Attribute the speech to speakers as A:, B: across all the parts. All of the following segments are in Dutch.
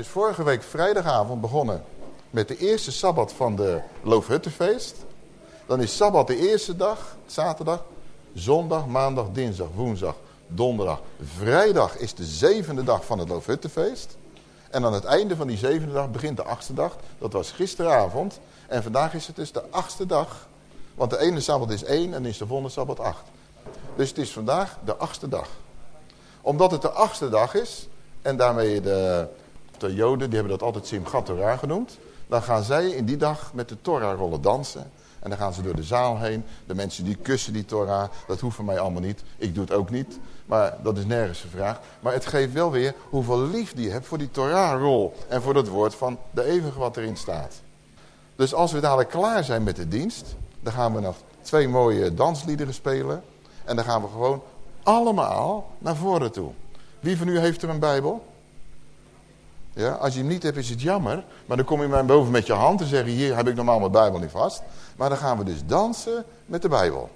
A: dus vorige week vrijdagavond begonnen met de eerste Sabbat van de Loofhuttenfeest. Dan is Sabbat de eerste dag, zaterdag, zondag, maandag, dinsdag, woensdag, donderdag. Vrijdag is de zevende dag van het Loofhuttenfeest. En aan het einde van die zevende dag begint de achtste dag. Dat was gisteravond. En vandaag is het dus de achtste dag. Want de ene Sabbat is één en is de volgende Sabbat acht. Dus het is vandaag de achtste dag. Omdat het de achtste dag is, en daarmee de, de Joden, die hebben dat altijd Simchat Torah genoemd. Dan gaan zij in die dag met de Torah-rollen dansen. En dan gaan ze door de zaal heen. De mensen die kussen die Torah, dat hoeft van mij allemaal niet. Ik doe het ook niet, maar dat is nergens gevraagd. Maar het geeft wel weer hoeveel liefde je hebt voor die Torah-rol. En voor het woord van de eeuwige wat erin staat. Dus als we dadelijk klaar zijn met de dienst, dan gaan we nog twee mooie dansliederen spelen. En dan gaan we gewoon allemaal naar voren toe. Wie van u heeft er een Bijbel? Ja, als je hem niet hebt is het jammer. Maar dan kom je mij boven met je hand en zeg hier heb ik normaal mijn Bijbel niet vast. Maar dan gaan we dus dansen met de Bijbel.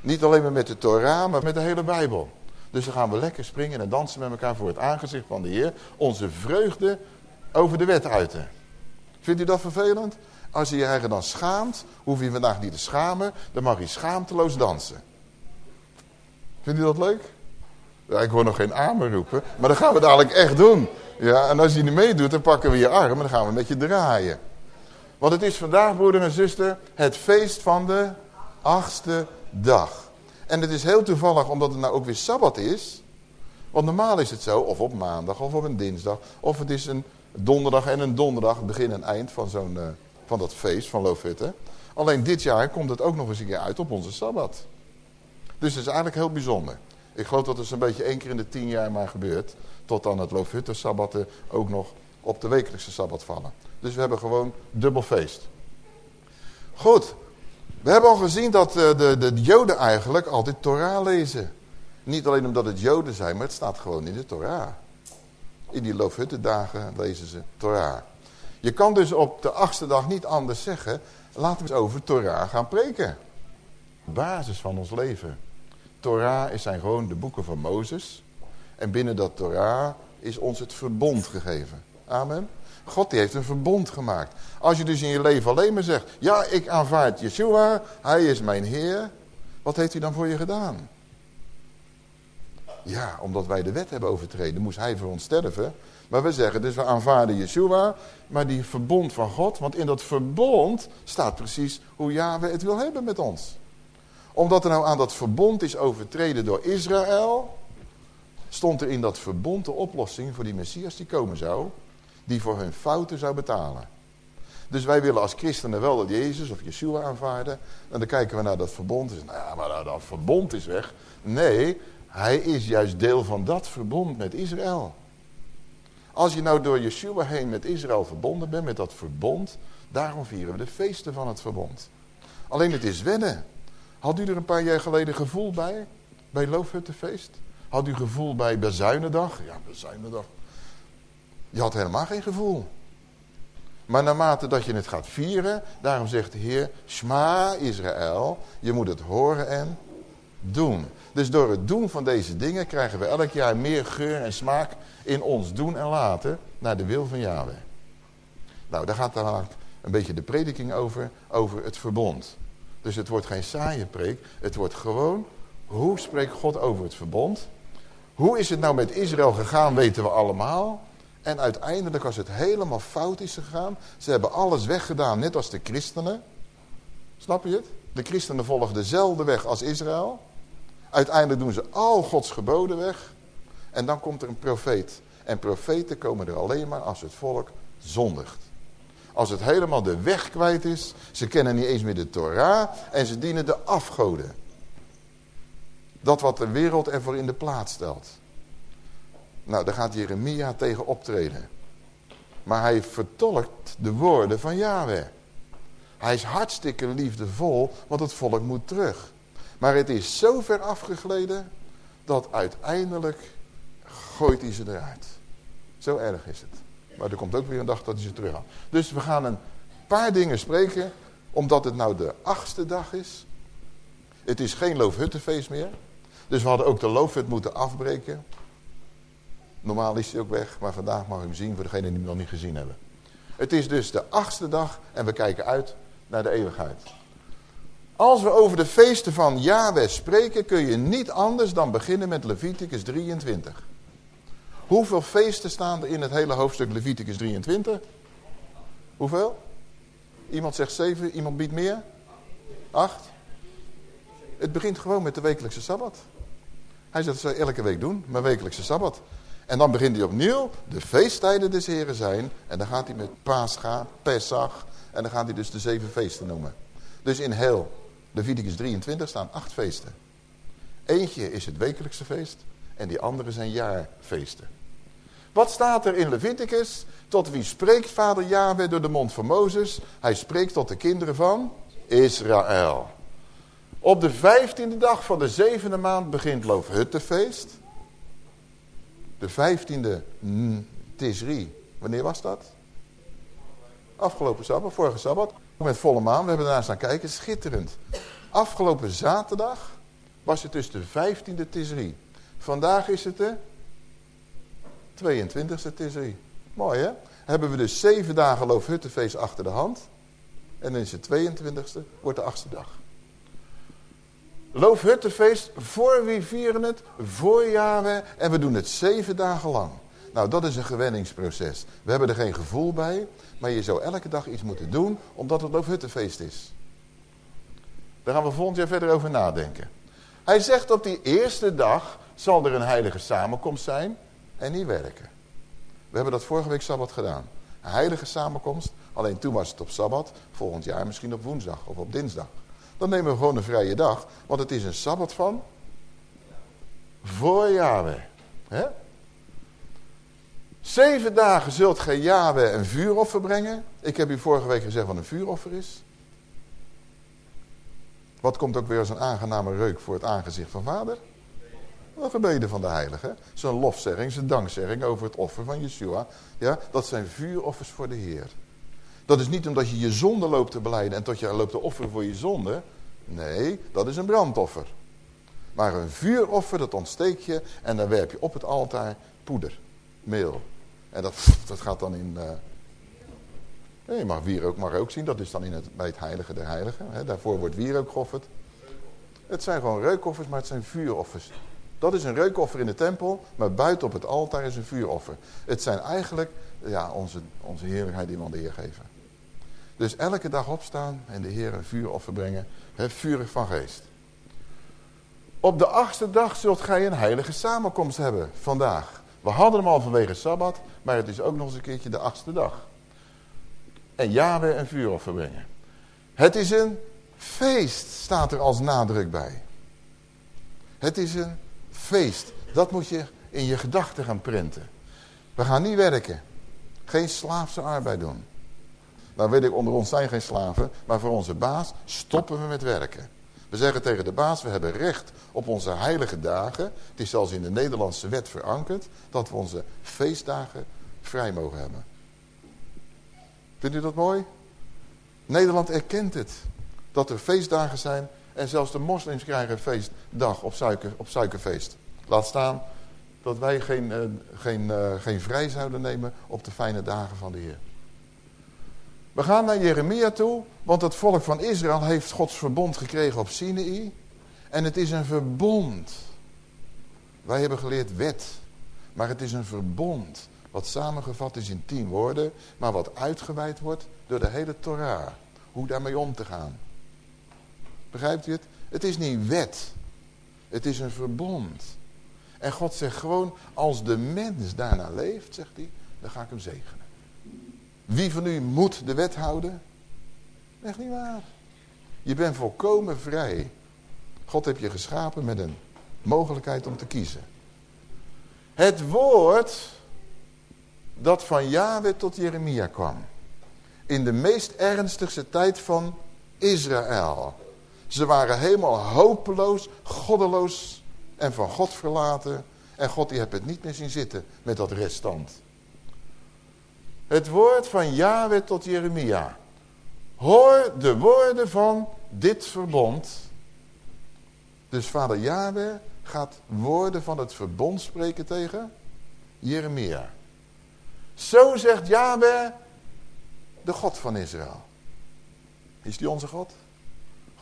A: Niet alleen maar met de Torah, maar met de hele Bijbel. Dus dan gaan we lekker springen en dansen met elkaar voor het aangezicht van de Heer. Onze vreugde over de wet uiten. Vindt u dat vervelend? Als je je eigen dan schaamt, hoef je vandaag niet te schamen. Dan mag je schaamteloos dansen. Vindt u dat leuk? Ja, ik hoor nog geen amen roepen. Maar dat gaan we dadelijk echt doen. Ja, en als je niet meedoet, dan pakken we je arm en dan gaan we met je draaien. Want het is vandaag, broeder en zuster, het feest van de achtste dag. En het is heel toevallig, omdat het nou ook weer Sabbat is. Want normaal is het zo, of op maandag, of op een dinsdag. Of het is een donderdag en een donderdag, begin en eind van, zo'n, uh, van dat feest van Loofhutten. Alleen dit jaar komt het ook nog eens een keer uit op onze Sabbat. Dus het is eigenlijk heel bijzonder. Ik geloof dat het zo'n beetje één keer in de tien jaar maar gebeurt. Tot dan het Loofhutten-sabbatten ook nog op de wekelijkse sabbat vallen. Dus we hebben gewoon dubbel feest. Goed. We hebben al gezien dat de, de, de Joden eigenlijk altijd Torah lezen. Niet alleen omdat het Joden zijn, maar het staat gewoon in de Torah. In die Loofhuttendagen lezen ze Torah. Je kan dus op de achtste dag niet anders zeggen... laten we eens over Torah gaan preken. Basis van ons leven. Torah zijn gewoon de boeken van Mozes. En binnen dat Torah is ons het verbond gegeven. Amen. God die heeft een verbond gemaakt. Als je dus in je leven alleen maar zegt... Ja, ik aanvaard Yeshua. Hij is mijn Heer. Wat heeft hij dan voor je gedaan? Ja, omdat wij de wet hebben overtreden, moest hij voor ons sterven. Maar we zeggen dus we aanvaarden Yeshua, maar die verbond van God. Want in dat verbond staat precies hoe Yahweh het wil hebben met ons omdat er nou aan dat verbond is overtreden door Israël, stond er in dat verbond de oplossing voor die Messias die komen zou, die voor hun fouten zou betalen. Dus wij willen als christenen wel dat Jezus of Yeshua aanvaarden. En dan kijken we naar dat verbond. Zeggen, nou ja, maar dat verbond is weg. Nee, hij is juist deel van dat verbond met Israël. Als je nou door Yeshua heen met Israël verbonden bent, met dat verbond. Daarom vieren we de feesten van het verbond. Alleen het is wennen. Had u er een paar jaar geleden gevoel bij? Bij Loofhuttenfeest? Had u gevoel bij Bezuinendag? Ja, Bezuinendag. Je had helemaal geen gevoel. Maar naarmate dat je het gaat vieren, daarom zegt de Heer, Shma Israël, je moet het horen en doen. Dus door het doen van deze dingen krijgen we elk jaar meer geur en smaak in ons doen en laten naar de wil van Yahweh. Nou, daar gaat dan een beetje de prediking over, over het verbond. Dus het wordt geen saaie preek. Het wordt gewoon, hoe spreekt God over het verbond? Hoe is het nou met Israël gegaan, weten we allemaal. En uiteindelijk, als het helemaal fout is gegaan... ze hebben alles weggedaan, net als de christenen. Snap je het? De christenen volgen dezelfde weg als Israël. Uiteindelijk doen ze al Gods geboden weg. En dan komt er een profeet. En profeten komen er alleen maar als het volk zondigt. Als het helemaal de weg kwijt is. Ze kennen niet eens meer de Torah. En ze dienen de afgoden. Dat wat de wereld ervoor in de plaats stelt. Nou, daar gaat Jeremia tegen optreden. Maar hij vertolkt de woorden van Yahweh. Hij is hartstikke liefdevol, want het volk moet terug. Maar het is zo ver afgegleden, dat uiteindelijk gooit hij ze eruit. Zo erg is het. Maar er komt ook weer een dag dat hij ze terug Dus we gaan een paar dingen spreken. Omdat het nou de achtste dag is. Het is geen loofhuttenfeest meer. Dus we hadden ook de loofhut moeten afbreken. Normaal is hij ook weg, maar vandaag mag u hem zien voor degenen die hem nog niet gezien hebben. Het is dus de achtste dag en we kijken uit naar de eeuwigheid. Als we over de feesten van Yahweh spreken, kun je niet anders dan beginnen met Leviticus 23. Hoeveel feesten staan er in het hele hoofdstuk Leviticus 23? Hoeveel? Iemand zegt zeven, iemand biedt meer? Acht? Het begint gewoon met de wekelijkse Sabbat. Hij zegt, dat zou elke week doen, maar wekelijkse Sabbat. En dan begint hij opnieuw, de feesttijden des Heren zijn. En dan gaat hij met Pascha, Pesach. En dan gaat hij dus de zeven feesten noemen. Dus in heel Leviticus 23 staan acht feesten. Eentje is het wekelijkse feest. En die andere zijn jaarfeesten. Wat staat er in Leviticus? Tot wie spreekt vader Yahweh door de mond van Mozes? Hij spreekt tot de kinderen van Israël. Op de vijftiende dag van de zevende maand begint Loofhuttenfeest. De vijftiende Tisri. Wanneer was dat? Afgelopen Sabbat, vorige Sabbat. Met volle maan, we hebben daarnaast aan kijken. Schitterend. Afgelopen zaterdag was het dus de vijftiende Tisri. Vandaag is het de 22e Tisri. Mooi hè? Hebben we dus zeven dagen Loofhuttenfeest achter de hand. En dan is het 22e, wordt de achtste dag. Loofhuttenfeest, voor wie vieren het? Voor Yahweh. En we doen het zeven dagen lang. Nou, dat is een gewenningsproces. We hebben er geen gevoel bij. Maar je zou elke dag iets moeten doen, omdat het Loofhuttenfeest is. Daar gaan we volgend jaar verder over nadenken. Hij zegt op die eerste dag zal er een heilige samenkomst zijn en niet werken. We hebben dat vorige week Sabbat gedaan. Heilige samenkomst, alleen toen was het op Sabbat. Volgend jaar misschien op woensdag of op dinsdag. Dan nemen we gewoon een vrije dag. Want het is een Sabbat van voor Yahweh. He? Zeven dagen zult gij Yahweh een vuuroffer brengen. Ik heb u vorige week gezegd wat een vuuroffer is. Wat komt ook weer als een aangename reuk voor het aangezicht van vader? Een gebeden van de heilige. Zijn lofzegging, zijn dankzegging over het offer van Yeshua. Ja, dat zijn vuuroffers voor de Heer. Dat is niet omdat je je zonde loopt te beleiden en tot je loopt te offeren voor je zonde. Nee, dat is een brandoffer. Maar een vuuroffer, dat ontsteek je en dan werp je op het altaar poeder, meel. En dat, dat gaat dan in... Uh... Nee, mag wierook mag ook zien, dat is dan in het, bij het heilige der heiligen. Daarvoor wordt wierook geofferd. Het zijn gewoon reukoffers, maar het zijn vuuroffers. Dat is een reukoffer in de tempel, maar buiten op het altaar is een vuuroffer. Het zijn eigenlijk ja, onze, onze heerlijkheid die we aan de Heer geven. Dus elke dag opstaan en de Heer een vuuroffer brengen, he, vurig van geest. Op de achtste dag zult gij een heilige samenkomst hebben, vandaag. We hadden hem al vanwege Sabbat, maar het is ook nog eens een keertje de achtste dag. En Yahweh een vuuroffer brengen. Het is een feest, staat er als nadruk bij. Het is een feest. Dat moet je in je gedachten gaan printen. We gaan niet werken. Geen slaafse arbeid doen. Nou weet ik, onder ons zijn geen slaven. Maar voor onze baas stoppen we met werken. We zeggen tegen de baas, we hebben recht op onze heilige dagen. Het is zelfs in de Nederlandse wet verankerd. Dat we onze feestdagen vrij mogen hebben. Vindt u dat mooi? Nederland erkent het. Dat er feestdagen zijn en zelfs de moslims krijgen feestdag op, suiker, op suikerfeest. Laat staan dat wij geen, uh, geen, uh, geen vrij zouden nemen op de fijne dagen van de Heer. We gaan naar Jeremia toe, want het volk van Israël heeft Gods verbond gekregen op Sinai. En het is een verbond. Wij hebben geleerd wet, maar het is een verbond wat samengevat is in tien woorden, maar wat uitgeweid wordt door de hele Torah. Hoe daarmee om te gaan. Begrijpt u het? Het is niet wet. Het is een verbond. En God zegt gewoon, als de mens daarna leeft, zegt hij, dan ga ik hem zegenen. Wie van u moet de wet houden? Echt niet waar. Je bent volkomen vrij. God heeft je geschapen met een mogelijkheid om te kiezen. Het woord dat van Yahweh tot Jeremia kwam. In de meest ernstigste tijd van Israël. Ze waren helemaal hopeloos, goddeloos en van God verlaten. En God die heeft het niet meer zien zitten met dat restant. Het woord van Yahweh tot Jeremia. Hoor de woorden van dit verbond. Dus vader Yahweh gaat woorden van het verbond spreken tegen Jeremia. Zo zegt Yahweh, de God van Israël. Is die onze God?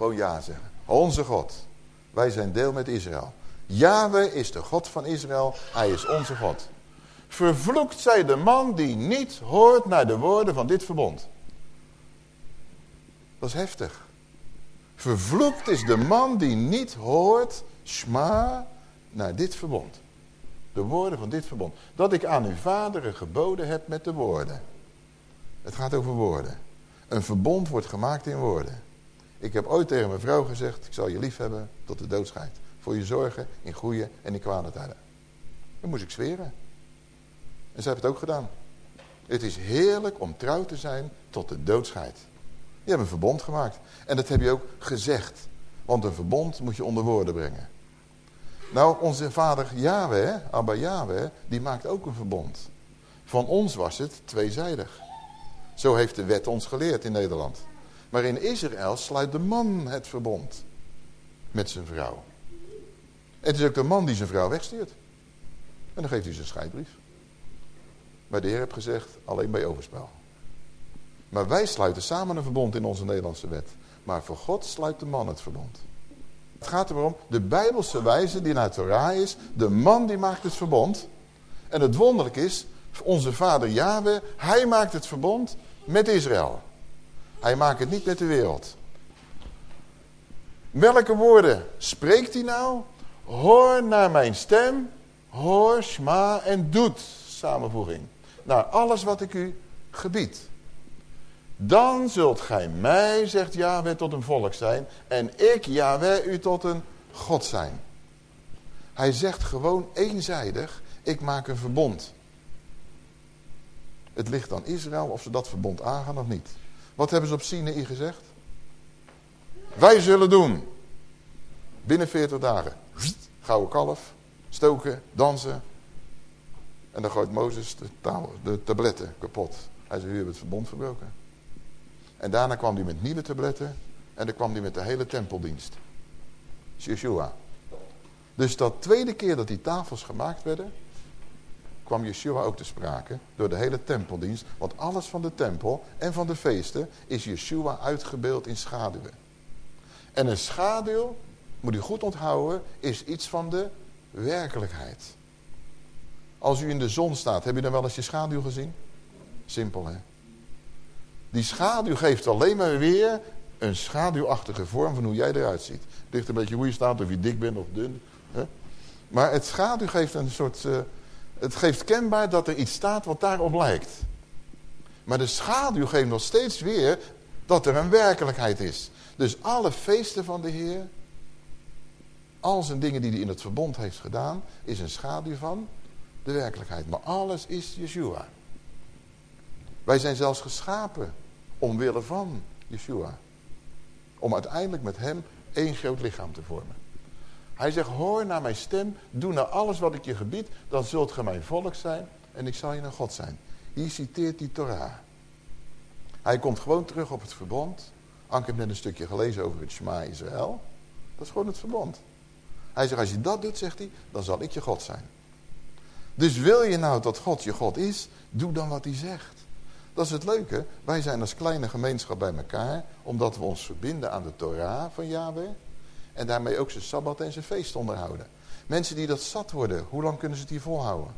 A: Gewoon ja zeggen. Onze God. Wij zijn deel met Israël. Yahweh is de God van Israël. Hij is onze God. Vervloekt zij de man die niet hoort naar de woorden van dit verbond. Dat is heftig. Vervloekt is de man die niet hoort, schma, naar dit verbond. De woorden van dit verbond. Dat ik aan uw vaderen geboden heb met de woorden. Het gaat over woorden. Een verbond wordt gemaakt in woorden. Ik heb ooit tegen mijn vrouw gezegd, ik zal je lief hebben tot de dood scheidt. Voor je zorgen in goede en in kwade tijden. Dan moest ik zweren. En ze hebben het ook gedaan. Het is heerlijk om trouw te zijn tot de dood scheidt. Je hebt een verbond gemaakt. En dat heb je ook gezegd. Want een verbond moet je onder woorden brengen. Nou, onze vader Yahweh, Abba Yahweh, die maakt ook een verbond. Van ons was het tweezijdig. Zo heeft de wet ons geleerd in Nederland. Maar in Israël sluit de man het verbond met zijn vrouw. Het is ook de man die zijn vrouw wegstuurt. En dan geeft hij zijn scheidbrief. Maar de Heer heeft gezegd, alleen bij overspel. Maar wij sluiten samen een verbond in onze Nederlandse wet. Maar voor God sluit de man het verbond. Het gaat erom, de Bijbelse wijze die naar Torah is, de man die maakt het verbond. En het wonderlijk is, onze vader Yahweh, hij maakt het verbond met Israël. Hij maakt het niet met de wereld. Welke woorden spreekt hij nou? Hoor naar mijn stem, hoor, sma en doet, samenvoeging. Naar alles wat ik u gebied. Dan zult gij mij, zegt Yahweh, tot een volk zijn. En ik, Yahweh, u tot een God zijn. Hij zegt gewoon eenzijdig, ik maak een verbond. Het ligt aan Israël of ze dat verbond aangaan of niet. Wat hebben ze op Sinai gezegd? Wij zullen doen. Binnen 40 dagen. Gouden kalf, stoken, dansen. En dan gooit Mozes de, de tabletten kapot. Hij zei, u hebt het verbond verbroken. En daarna kwam hij met nieuwe tabletten. En dan kwam hij met de hele tempeldienst. Yeshua. Dus dat tweede keer dat die tafels gemaakt werden kwam Yeshua ook te sprake door de hele tempeldienst. Want alles van de tempel en van de feesten is Yeshua uitgebeeld in schaduwen. En een schaduw, moet u goed onthouden, is iets van de werkelijkheid. Als u in de zon staat, heb je dan wel eens je schaduw gezien? Simpel hè. Die schaduw geeft alleen maar weer een schaduwachtige vorm van hoe jij eruit ziet. Het ligt een beetje hoe je staat, of je dik bent of dun. Hè? Maar het schaduw geeft een soort... Uh, het geeft kenbaar dat er iets staat wat daarop lijkt. Maar de schaduw geeft nog steeds weer dat er een werkelijkheid is. Dus alle feesten van de Heer, al zijn dingen die hij in het verbond heeft gedaan, is een schaduw van de werkelijkheid. Maar alles is Yeshua. Wij zijn zelfs geschapen omwille van Yeshua. Om uiteindelijk met hem één groot lichaam te vormen. Hij zegt, hoor naar mijn stem, doe naar alles wat ik je gebied, dan zult ge mijn volk zijn en ik zal je een God zijn. Hier citeert die Torah. Hij komt gewoon terug op het verbond. Anke heeft net een stukje gelezen over het Shema Israël. Dat is gewoon het verbond. Hij zegt, als je dat doet, zegt hij, dan zal ik je God zijn. Dus wil je nou dat God je God is, doe dan wat hij zegt. Dat is het leuke. Wij zijn als kleine gemeenschap bij elkaar, omdat we ons verbinden aan de Torah van Yahweh. En daarmee ook zijn Sabbat en zijn feest onderhouden. Mensen die dat zat worden, hoe lang kunnen ze het hier volhouden?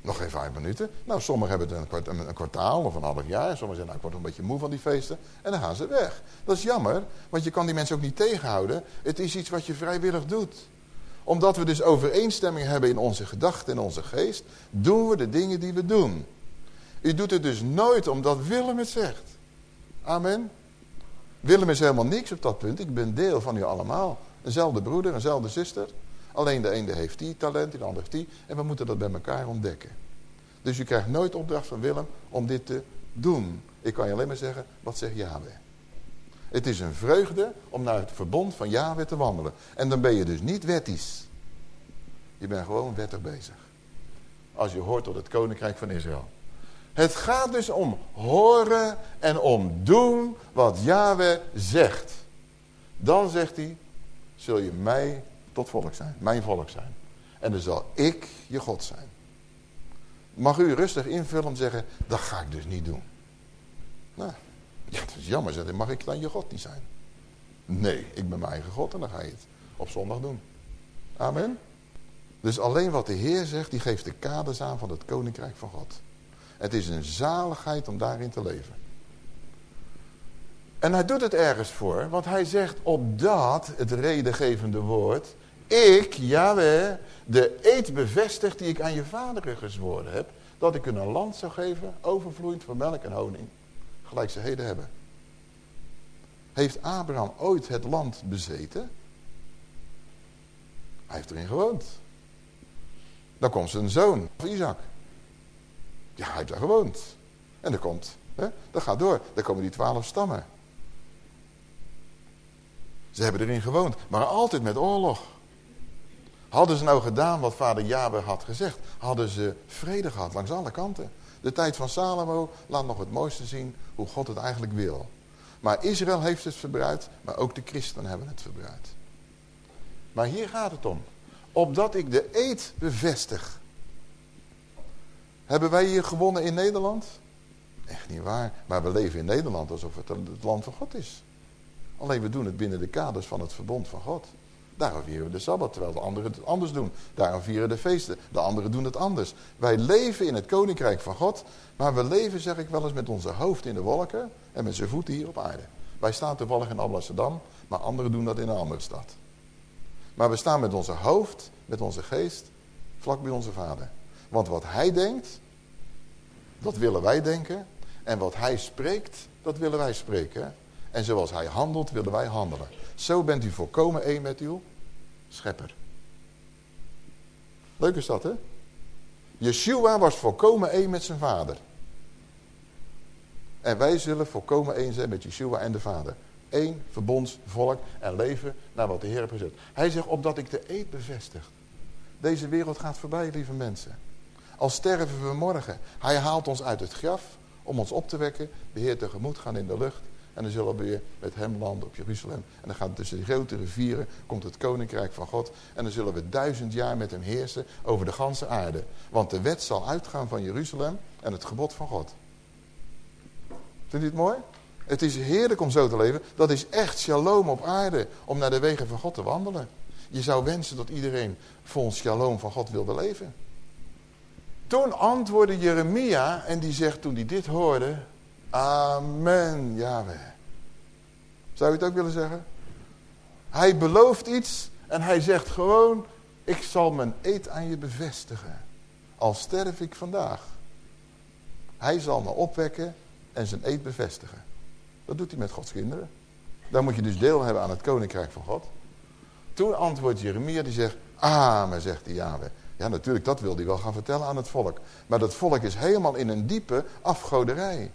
A: Nog geen vijf minuten. Nou, sommigen hebben het een, kwartaal of een half jaar. Sommigen zeggen, nou, ik word een beetje moe van die feesten. En dan gaan ze weg. Dat is jammer, want je kan die mensen ook niet tegenhouden. Het is iets wat je vrijwillig doet. Omdat we dus overeenstemming hebben in onze gedachten en onze geest, doen we de dingen die we doen. U doet het dus nooit omdat Willem het zegt. Amen. Willem is helemaal niks op dat punt. Ik ben deel van u allemaal. Eenzelfde broeder, eenzelfde zuster. Alleen de ene heeft die talent, de ander heeft die. En we moeten dat bij elkaar ontdekken. Dus u krijgt nooit opdracht van Willem om dit te doen. Ik kan je alleen maar zeggen, wat zegt Yahweh? Het is een vreugde om naar het verbond van Yahweh te wandelen. En dan ben je dus niet wettisch. Je bent gewoon wettig bezig. Als je hoort tot het koninkrijk van Israël. Het gaat dus om horen en om doen wat Yahweh zegt. Dan zegt hij, zul je mij tot volk zijn, mijn volk zijn. En dan zal ik je God zijn. mag u rustig invullen en zeggen, dat ga ik dus niet doen. Nou, ja, dat is jammer, zeg, mag ik dan je God niet zijn? Nee, ik ben mijn eigen God en dan ga je het op zondag doen. Amen. Dus alleen wat de Heer zegt, die geeft de kaders aan van het koninkrijk van God. Het is een zaligheid om daarin te leven. En hij doet het ergens voor, want hij zegt op dat, het redengevende woord, ik, Yahweh, de eed bevestigt die ik aan je vaderen gezworen heb, dat ik een land zou geven, overvloeiend van melk en honing, gelijk ze heden hebben. Heeft Abraham ooit het land bezeten? Hij heeft erin gewoond. Dan komt zijn zoon, Isaac. Ja, hij heeft daar gewoond. En dan komt, hè, dat gaat door. Dan komen die twaalf stammen. Ze hebben erin gewoond, maar altijd met oorlog. Hadden ze nou gedaan wat vader Jabe had gezegd, hadden ze vrede gehad langs alle kanten. De tijd van Salomo laat nog het mooiste zien hoe God het eigenlijk wil. Maar Israël heeft het verbruid, maar ook de christenen hebben het verbruid. Maar hier gaat het om. Opdat ik de eed bevestig. Hebben wij hier gewonnen in Nederland? Echt niet waar. Maar we leven in Nederland alsof het het land van God is. Alleen we doen het binnen de kaders van het verbond van God. Daarom vieren we de Sabbat, terwijl de anderen het anders doen. Daarom vieren de feesten. De anderen doen het anders. Wij leven in het koninkrijk van God. Maar we leven, zeg ik wel eens, met onze hoofd in de wolken. En met zijn voeten hier op aarde. Wij staan toevallig in Amsterdam. Maar anderen doen dat in een andere stad. Maar we staan met onze hoofd, met onze geest, vlak bij onze vader. Want wat hij denkt, dat willen wij denken. En wat hij spreekt, dat willen wij spreken. En zoals hij handelt, willen wij handelen. Zo bent u volkomen één met uw schepper. Leuk is dat, hè? Yeshua was volkomen één met zijn vader. En wij zullen volkomen één zijn met Yeshua en de vader. Eén verbondsvolk en leven naar wat de Heer heeft gezet. Hij zegt, opdat ik de eed bevestig. Deze wereld gaat voorbij, lieve mensen. Al sterven we morgen. Hij haalt ons uit het graf om ons op te wekken. De Heer tegemoet gaan in de lucht. En dan zullen we weer met hem landen op Jeruzalem. En dan gaat tussen die grote rivieren, komt het koninkrijk van God. En dan zullen we duizend jaar met hem heersen over de ganse aarde. Want de wet zal uitgaan van Jeruzalem en het gebod van God. Vindt u het mooi? Het is heerlijk om zo te leven. Dat is echt shalom op aarde, om naar de wegen van God te wandelen. Je zou wensen dat iedereen volgens shalom van God wilde leven. Toen antwoordde Jeremia en die zegt toen hij dit hoorde... Amen, Yahweh. Zou je het ook willen zeggen? Hij belooft iets en hij zegt gewoon... Ik zal mijn eed aan je bevestigen. Al sterf ik vandaag. Hij zal me opwekken en zijn eed bevestigen. Dat doet hij met Gods kinderen. Dan moet je dus deel hebben aan het koninkrijk van God. Toen antwoordt Jeremia, die zegt... Amen, zegt hij Yahweh. Ja, natuurlijk, dat wil hij wel gaan vertellen aan het volk. Maar dat volk is helemaal in een diepe afgoderij.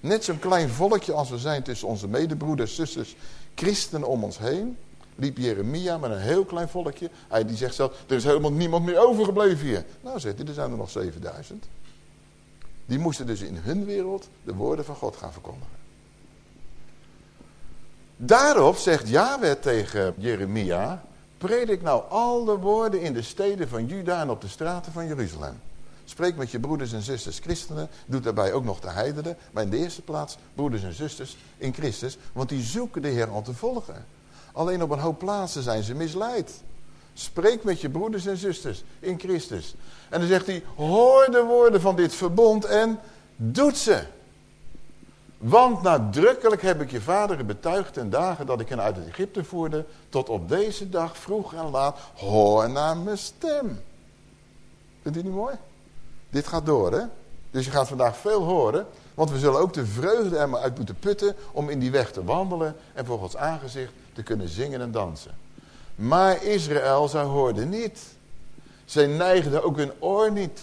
A: Net zo'n klein volkje als we zijn tussen onze medebroeders, zusters, christenen om ons heen. Liep Jeremia met een heel klein volkje. Hij die zegt zelf, er is helemaal niemand meer overgebleven hier. Nou zegt hij, er zijn er nog 7000. Die moesten dus in hun wereld de woorden van God gaan verkondigen. Daarop zegt Yahweh tegen Jeremia, predik nou al de woorden in de steden van Juda en op de straten van Jeruzalem. Spreek met je broeders en zusters christenen. Doe daarbij ook nog de heidenen. Maar in de eerste plaats broeders en zusters in Christus. Want die zoeken de Heer al te volgen. Alleen op een hoop plaatsen zijn ze misleid. Spreek met je broeders en zusters in Christus. En dan zegt hij, hoor de woorden van dit verbond en doet ze. Want nadrukkelijk heb ik je vaderen betuigd ten dagen dat ik hen uit Egypte voerde, tot op deze dag vroeg en laat, hoor naar mijn stem. Vindt u niet mooi? Dit gaat door, hè? Dus je gaat vandaag veel horen. Want we zullen ook de vreugde er maar uit moeten putten om in die weg te wandelen en voor Gods aangezicht te kunnen zingen en dansen. Maar Israël, zij hoorde niet. Zij neigde ook hun oor niet.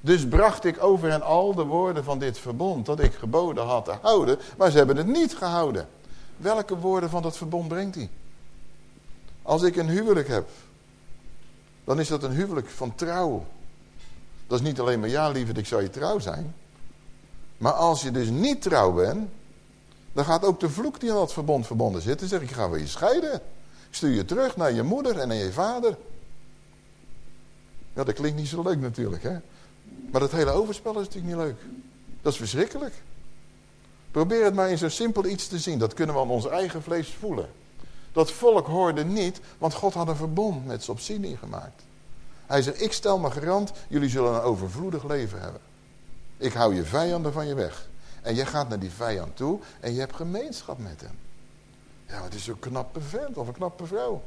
A: Dus bracht ik over hen al de woorden van dit verbond dat ik geboden had te houden, maar ze hebben het niet gehouden. Welke woorden van dat verbond brengt hij? Als ik een huwelijk heb, dan is dat een huwelijk van trouw. Dat is niet alleen maar ja lieverd, ik zou je trouw zijn. Maar als je dus niet trouw bent, dan gaat ook de vloek die aan dat verbond verbonden zit. Dan zeg ik, je gaat je scheiden. Ik stuur je terug naar je moeder en naar je vader. Ja, dat klinkt niet zo leuk natuurlijk, hè. Maar dat hele overspel is natuurlijk niet leuk. Dat is verschrikkelijk. Probeer het maar in zo'n simpel iets te zien. Dat kunnen we aan ons eigen vlees voelen. Dat volk hoorde niet, want God had een verbond met ze op Sinai gemaakt. Hij zegt, ik stel me garant, jullie zullen een overvloedig leven hebben. Ik hou je vijanden van je weg. En jij gaat naar die vijand toe en je hebt gemeenschap met hem. Ja, het is een knappe vent of een knappe vrouw.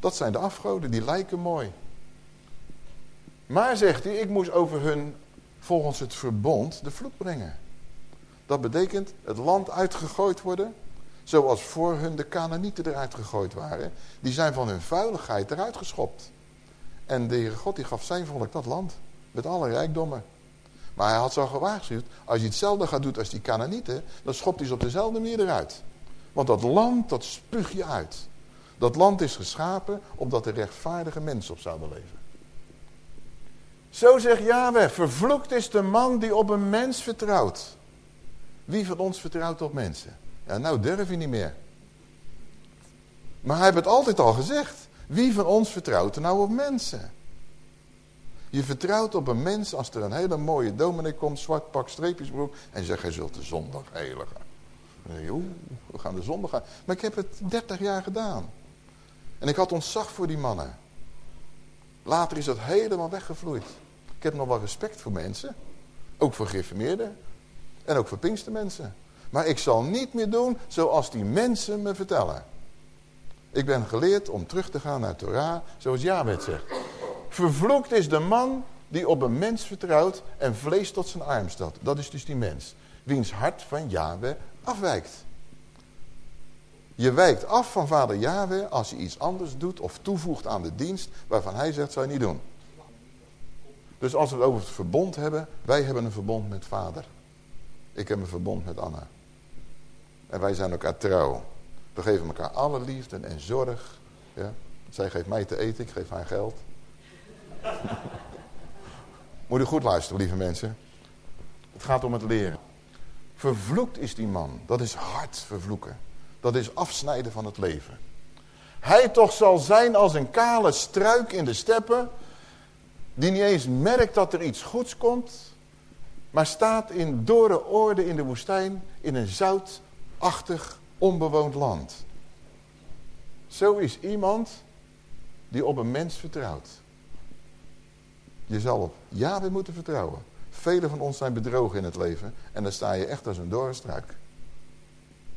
A: Dat zijn de afgoden, die lijken mooi. Maar, zegt hij, ik moest over hun volgens het verbond de vloek brengen. Dat betekent het land uitgegooid worden, zoals voor hun de Canaanieten eruit gegooid waren. Die zijn van hun vuiligheid eruit geschopt. En de Heere God die gaf zijn volk dat land, met alle rijkdommen. Maar hij had zo gewaarschuwd, als je hetzelfde gaat doen als die Canaanieten, dan schopt hij ze op dezelfde manier eruit. Want dat land, dat spuug je uit. Dat land is geschapen opdat er rechtvaardige mensen op zouden leven. Zo zegt Yahweh, vervloekt is de man die op een mens vertrouwt. Wie van ons vertrouwt op mensen? Ja, nou durf je niet meer. Maar hij heeft het altijd al gezegd. Wie van ons vertrouwt er nou op mensen? Je vertrouwt op een mens als er een hele mooie dominee komt, zwart pak, streepjesbroek, en zegt, hij zult de zondag heiligen. Oeh, we gaan de zondag gaan. Maar ik heb het 30 jaar gedaan. En ik had ontzag voor die mannen. Later is dat helemaal weggevloeid. Ik heb nog wel respect voor mensen. Ook voor geïnformeerden. En ook voor mensen. Maar ik zal niet meer doen zoals die mensen me vertellen. Ik ben geleerd om terug te gaan naar Torah, zoals Jawet zegt. Vervloekt is de man die op een mens vertrouwt en vlees tot zijn arm. Dat is dus die mens. Wiens hart van Yahweh afwijkt. Je wijkt af van vader Yahweh als je iets anders doet of toevoegt aan de dienst waarvan hij zegt, zou je niet doen. Dus als we het over het verbond hebben, wij hebben een verbond met vader. Ik heb een verbond met Anna. En wij zijn elkaar trouw. We geven elkaar alle liefde en zorg. Ja? Zij geeft mij te eten, ik geef haar geld. Moet u goed luisteren, lieve mensen. Het gaat om het leren. Vervloekt is die man. Dat is hard vervloeken. Dat is afsnijden van het leven. Hij toch zal zijn als een kale struik in de steppen... die niet eens merkt dat er iets goeds komt... maar staat in dore orde in de woestijn... in een zoutachtig, onbewoond land. Zo is iemand die op een mens vertrouwt. Je zal op Yahweh moeten vertrouwen. Velen van ons zijn bedrogen in het leven. En dan sta je echt als een doornstruik.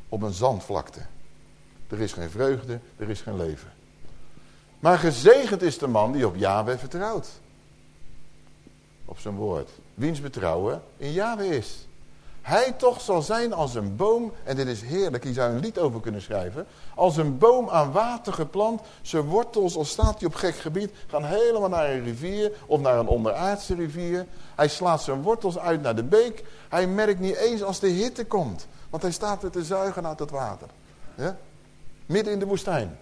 A: Op een zandvlakte. Er is geen vreugde, er is geen leven. Maar gezegend is de man die op Yahweh vertrouwt. Op zijn woord. Wiens betrouwen in Yahweh is. Hij toch zal zijn als een boom, en dit is heerlijk, hier zou een lied over kunnen schrijven. Als een boom aan water geplant, zijn wortels, al staat hij op gek gebied, gaan helemaal naar een rivier of naar een onderaardse rivier. Hij slaat zijn wortels uit naar de beek. Hij merkt niet eens als de hitte komt, want hij staat er te zuigen uit het water. Ja? Midden in de woestijn.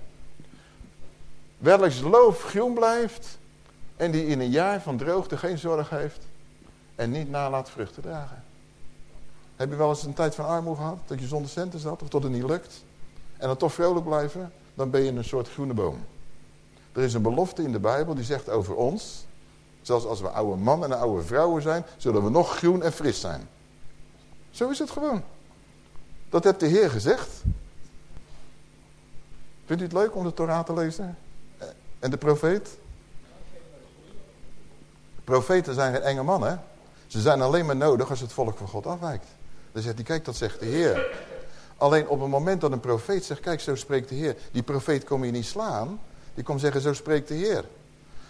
A: Welks loof groen blijft en die in een jaar van droogte geen zorg heeft en niet nalaat vruchten dragen. Heb je wel eens een tijd van armoede gehad? Dat je zonder centen zat of tot het niet lukt? En dan toch vrolijk blijven? Dan ben je een soort groene boom. Er is een belofte in de Bijbel die zegt over ons... zelfs als we oude mannen en oude vrouwen zijn... zullen we nog groen en fris zijn. Zo is het gewoon. Dat heeft de Heer gezegd. Vindt u het leuk om de Torah te lezen? En de profeet? Profeten zijn geen enge mannen. Ze zijn alleen maar nodig als het volk van God afwijkt. Dan zegt hij, kijk, dat zegt de Heer. Alleen op het moment dat een profeet zegt, kijk, zo spreekt de Heer. Die profeet kom je niet slaan. Die komt zeggen, zo spreekt de Heer.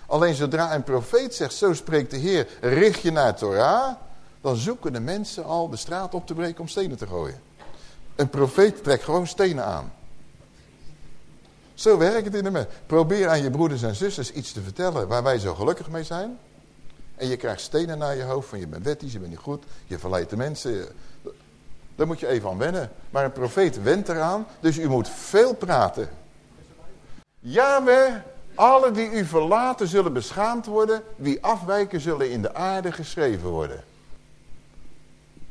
A: Alleen zodra een profeet zegt, zo spreekt de Heer, richt je naar Torah. Dan zoeken de mensen al de straat op te breken om stenen te gooien. Een profeet trekt gewoon stenen aan. Zo werkt het in de mens. Probeer aan je broeders en zusters iets te vertellen waar wij zo gelukkig mee zijn. En je krijgt stenen naar je hoofd van je bent wettisch, je bent niet goed, je verleidt de mensen. Daar moet je even aan wennen. Maar een profeet went eraan, dus u moet veel praten. Yahweh, alle die u verlaten zullen beschaamd worden, wie afwijken zullen in de aarde geschreven worden.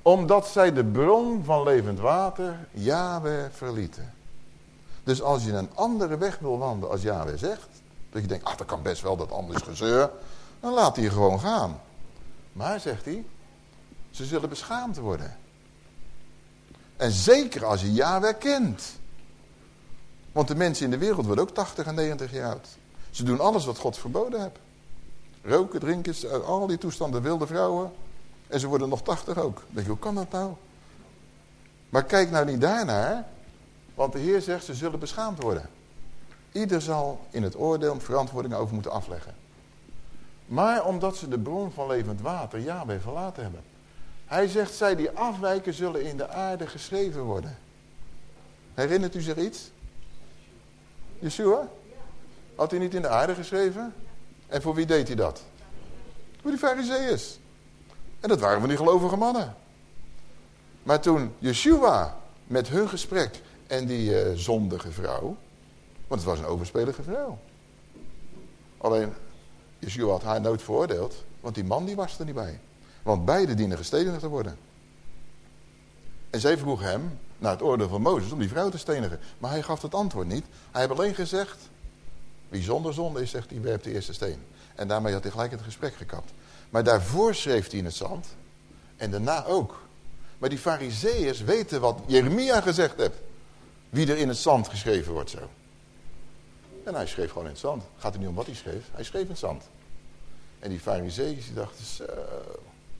A: Omdat zij de bron van levend water, Yahweh, verlieten. Dus als je een andere weg wil wandelen als Yahweh zegt, dat je denkt, ach dat kan best wel, dat anders gezeur, dan laat hij je gewoon gaan. Maar, zegt hij, ze zullen beschaamd worden. En zeker als je Yahweh kent. Want de mensen in de wereld worden ook 80 en 90 jaar oud. Ze doen alles wat God verboden heeft. Roken, drinken, al die toestanden, wilde vrouwen. En ze worden nog 80 ook. Dan denk je, hoe kan dat nou? Maar kijk nou niet daarnaar. Want de Heer zegt, ze zullen beschaamd worden. Ieder zal in het oordeel verantwoording over moeten afleggen. Maar omdat ze de bron van levend water, Yahweh, verlaten hebben. Hij zegt, zij die afwijken zullen in de aarde geschreven worden. Herinnert u zich iets? Yeshua? Had hij niet in de aarde geschreven? En voor wie deed hij dat? Voor die fariseeërs. En dat waren van die gelovige mannen. Maar toen Yeshua met hun gesprek en die uh, zondige vrouw... Want het was een overspelige vrouw. Alleen, Yeshua had haar nooit veroordeeld. Want die man die was er niet bij. Want beide dienen gestedigd te worden. En zij vroeg hem, naar het oordeel van Mozes, om die vrouw te stenigen. Maar hij gaf het antwoord niet. Hij heeft alleen gezegd, wie zonder zonde is, zegt hij, werpt de eerste steen. En daarmee had hij gelijk het gesprek gekapt. Maar daarvoor schreef hij in het zand. En daarna ook. Maar die fariseeërs weten wat Jeremia gezegd heeft. Wie er in het zand geschreven wordt zo. En hij schreef gewoon in het zand. Gaat er niet om wat hij schreef. Hij schreef in het zand. En die fariseeën die dachten, zo,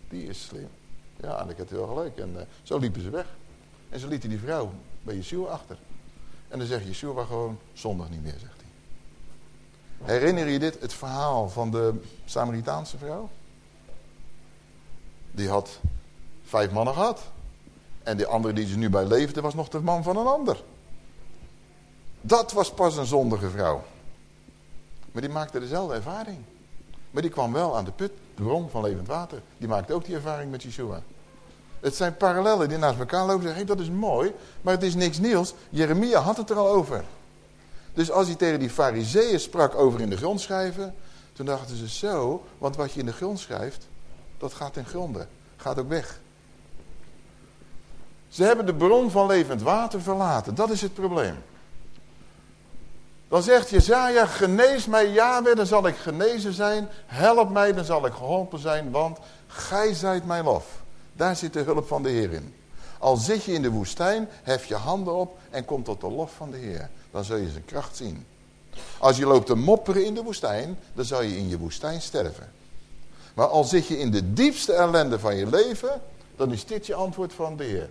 A: die is slim. Ja, en ik had heel gelijk. En uh, zo liepen ze weg. En ze lieten die vrouw bij Yeshua achter. En dan zegt Yeshua gewoon, zondag niet meer, zegt hij. Herinner je dit, het verhaal van de Samaritaanse vrouw? Die had vijf mannen gehad. En die andere die ze nu bij leefde was nog de man van een ander. Dat was pas een zondige vrouw. Maar die maakte dezelfde ervaring. Maar die kwam wel aan de put, de bron van levend water. Die maakte ook die ervaring met Yeshua. Het zijn parallellen die naast elkaar lopen. Zeggen, hey, dat is mooi, maar het is niks nieuws. Jeremia had het er al over. Dus als hij tegen die fariseeën sprak over in de grond schrijven... toen dachten ze zo, want wat je in de grond schrijft... dat gaat ten gronde, gaat ook weg. Ze hebben de bron van levend water verlaten. Dat is het probleem. Dan zegt Jezaja, genees mij Yahweh, dan zal ik genezen zijn. Help mij, dan zal ik geholpen zijn, want gij zijt mijn lof. Daar zit de hulp van de Heer in. Al zit je in de woestijn, hef je handen op en kom tot de lof van de Heer. Dan zul je zijn kracht zien. Als je loopt te mopperen in de woestijn, dan zal je in je woestijn sterven. Maar al zit je in de diepste ellende van je leven, dan is dit je antwoord van de Heer.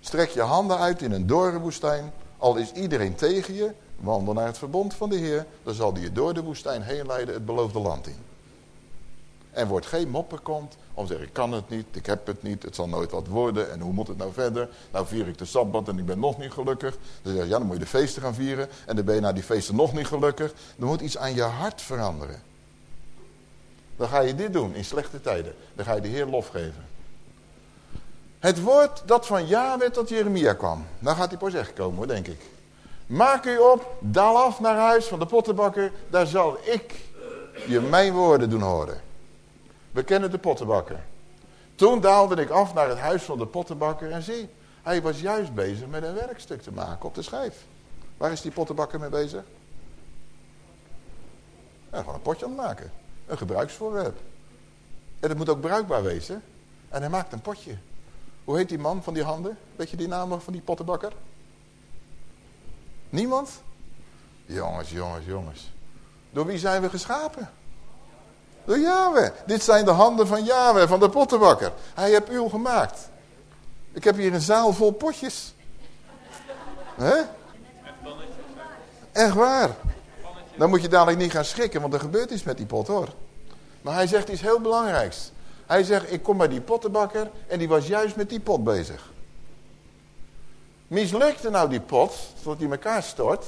A: Strek je handen uit in een doornwoestijn al is iedereen tegen je, wandel naar het verbond van de Heer. Dan zal die je door de woestijn heen leiden het beloofde land in. En wordt geen mopperkont om te zeggen, ik kan het niet, ik heb het niet, het zal nooit wat worden. En hoe moet het nou verder? Nou vier ik de Sabbat en ik ben nog niet gelukkig. Dan zeg je, ja, dan moet je de feesten gaan vieren. En dan ben je na die feesten nog niet gelukkig. Dan moet iets aan je hart veranderen. Dan ga je dit doen in slechte tijden. Dan ga je de Heer lof geven. Het woord dat van Yahweh tot Jeremia kwam. Daar gaat hij pas echt komen hoor, denk ik. Maak u op, daal af naar huis van de pottenbakker. Daar zal ik je mijn woorden doen horen. We kennen de pottenbakker. Toen daalde ik af naar het huis van de pottenbakker. En zie, hij was juist bezig met een werkstuk te maken op de schijf. Waar is die pottenbakker mee bezig? Ja, gewoon een potje aan maken. Een gebruiksvoorwerp. En het moet ook bruikbaar wezen. En hij maakt een potje. Hoe heet die man van die handen? Weet je die naam van die pottenbakker? Niemand? Jongens, jongens, jongens. Door wie zijn we geschapen? Door Yahweh. Dit zijn de handen van Yahweh, van de pottenbakker. Hij heeft u gemaakt. Ik heb hier een zaal vol potjes. Hè? Echt waar. Dan moet je dadelijk niet gaan schrikken, want er gebeurt iets met die pot hoor. Maar hij zegt iets heel belangrijks. Hij zegt, ik kom bij die pottenbakker en die was juist met die pot bezig. Mislukte nou die pot, tot die elkaar stort,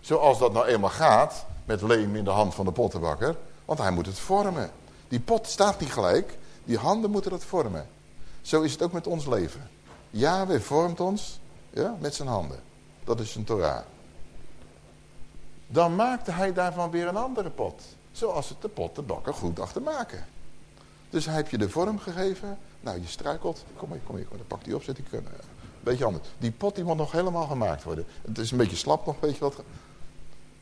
A: zoals dat nou eenmaal gaat, met leem in de hand van de pottenbakker, want hij moet het vormen. Die pot staat niet gelijk, die handen moeten het vormen. Zo is het ook met ons leven. Yahweh vormt ons ja, met zijn handen. Dat is zijn Torah. Dan maakte hij daarvan weer een andere pot. Zoals het de pottenbakker goed achter maken. Dus hij heeft je de vorm gegeven. Nou, je struikelt. Kom maar, kom kom, dan pak die op, zet ik. Een beetje anders. Die pot die moet nog helemaal gemaakt worden. Het is een beetje slap nog, weet je wat.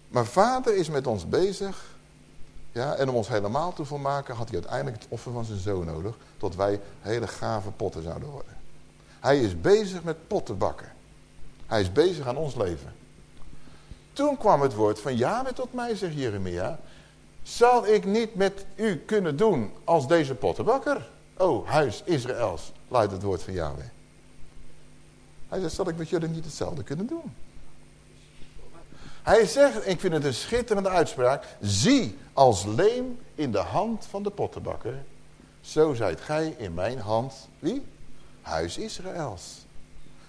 A: Maar vader is met ons bezig Ja, en om ons helemaal te volmaken had hij uiteindelijk het offer van zijn zoon nodig. Tot wij hele gave potten zouden worden. Hij is bezig met potten bakken. Hij is bezig aan ons leven. Toen kwam het woord van Yahweh tot mij, zegt Jeremia. Zal ik niet met u kunnen doen als deze pottenbakker? O, huis Israëls, luidt het woord van Yahweh. Hij zegt, zal ik met jullie niet hetzelfde kunnen doen? Hij zegt, ik vind het een schitterende uitspraak. Zie als leem in de hand van de pottenbakker. Zo zijt gij in mijn hand. Wie? Huis Israëls.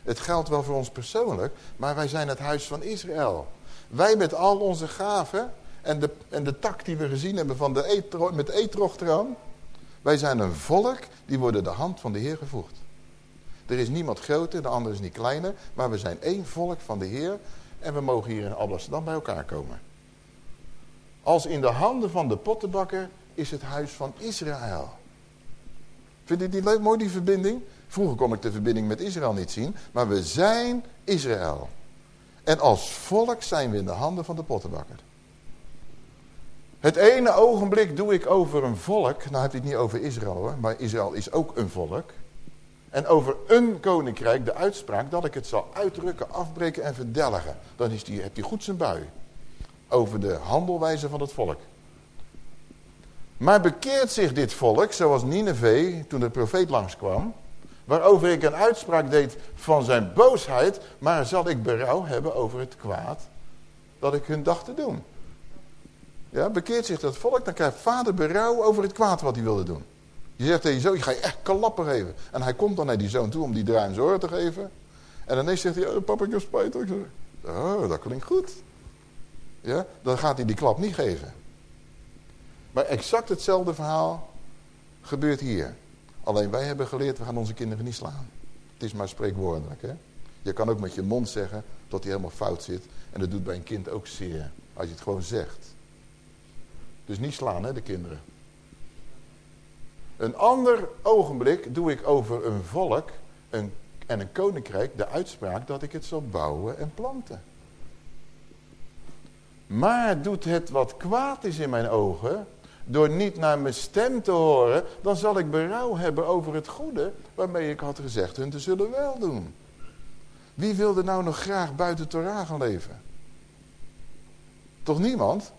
A: Het geldt wel voor ons persoonlijk, maar wij zijn het huis van Israël. Wij met al onze gaven en de, en de tak die we gezien hebben van de met etrochtran. Wij zijn een volk die worden de hand van de Heer gevoegd. Er is niemand groter, de ander is niet kleiner, maar we zijn één volk van de Heer en we mogen hier in Alblasserdam bij elkaar komen. Als in de handen van de pottenbakker is het huis van Israël. Vind je die leuk, mooi die verbinding? Vroeger kon ik de verbinding met Israël niet zien, maar we zijn Israël. En als volk zijn we in de handen van de pottenbakker. Het ene ogenblik doe ik over een volk, nou heb ik het niet over Israël maar Israël is ook een volk. En over een koninkrijk de uitspraak dat ik het zal uitdrukken, afbreken en verdelgen. Dan is die, heb je goed zijn bui. Over de handelwijze van het volk. Maar bekeert zich dit volk, zoals Nineveh, toen de profeet langskwam... waarover ik een uitspraak deed van zijn boosheid... maar zal ik berouw hebben over het kwaad dat ik hun dacht te doen. Ja, bekeert zich dat volk, dan krijgt vader berouw over het kwaad wat hij wilde doen. Je zegt tegen je zoon, je ga je echt klappen geven. En hij komt dan naar die zoon toe om die draai zorg te geven. En ineens zegt hij, oh, papa, ik heb spijt. Oh, dat klinkt goed. Ja, dan gaat hij die klap niet geven. Maar exact hetzelfde verhaal gebeurt hier. Alleen wij hebben geleerd, we gaan onze kinderen niet slaan. Het is maar spreekwoordelijk. Hè? Je kan ook met je mond zeggen dat hij helemaal fout zit. En dat doet bij een kind ook zeer. Als je het gewoon zegt. Dus niet slaan, hè, de kinderen. Een ander ogenblik doe ik over een volk en een koninkrijk de uitspraak dat ik het zal bouwen en planten. Maar doet het wat kwaad is in mijn ogen, door niet naar mijn stem te horen, dan zal ik berouw hebben over het goede waarmee ik had gezegd hun te zullen wel doen. Wie wilde nou nog graag buiten Torah gaan leven? Toch niemand?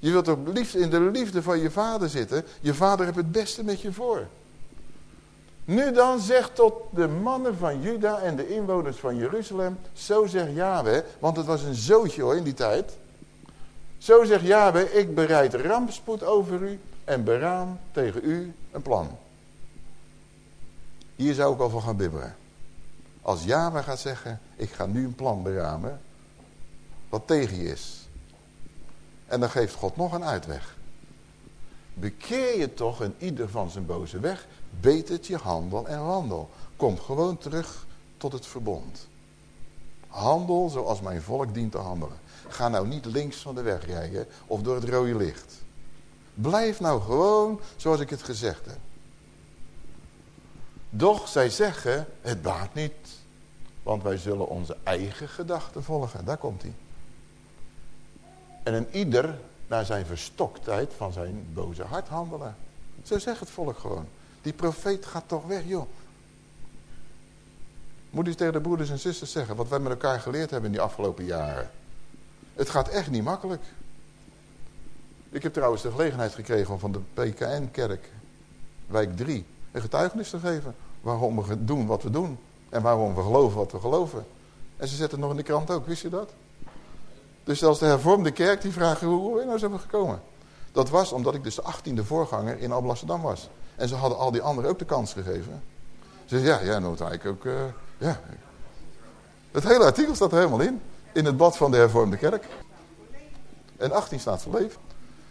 A: Je wilt toch liefst in de liefde van je vader zitten. Je vader heeft het beste met je voor. Nu dan zegt tot de mannen van Juda en de inwoners van Jeruzalem. Zo zegt Yahweh, want het was een zootje hoor in die tijd. Zo zegt Yahweh, ik bereid rampspoed over u en beraam tegen u een plan. Hier zou ik al van gaan bibberen. Als Yahweh gaat zeggen, ik ga nu een plan beramen. Wat tegen je is. En dan geeft God nog een uitweg. Bekeer je toch in ieder van zijn boze weg. Betert je handel en wandel. Kom gewoon terug tot het verbond. Handel zoals mijn volk dient te handelen. Ga nou niet links van de weg rijden of door het rode licht. Blijf nou gewoon zoals ik het gezegd heb. Doch zij zeggen, het baat niet. Want wij zullen onze eigen gedachten volgen. Daar komt hij. En een ieder naar zijn verstoktheid van zijn boze hart handelen. Zo zegt het volk gewoon. Die profeet gaat toch weg, joh. Moet u tegen de broeders en zusters zeggen, wat wij met elkaar geleerd hebben in die afgelopen jaren. Het gaat echt niet makkelijk. Ik heb trouwens de gelegenheid gekregen om van de PKN-kerk, wijk 3, een getuigenis te geven. Waarom we doen wat we doen. En waarom we geloven wat we geloven. En ze zetten het nog in de krant ook, wist je dat? Dus zelfs de hervormde kerk die vragen hoe we nou zijn gekomen. Dat was omdat ik dus de achttiende voorganger in Alblasserdam was. En ze hadden al die anderen ook de kans gegeven. Ze zei, ja, ja, nou ook, uh, ja. Het hele artikel staat er helemaal in. In het blad van de hervormde kerk. En 18 staat leven.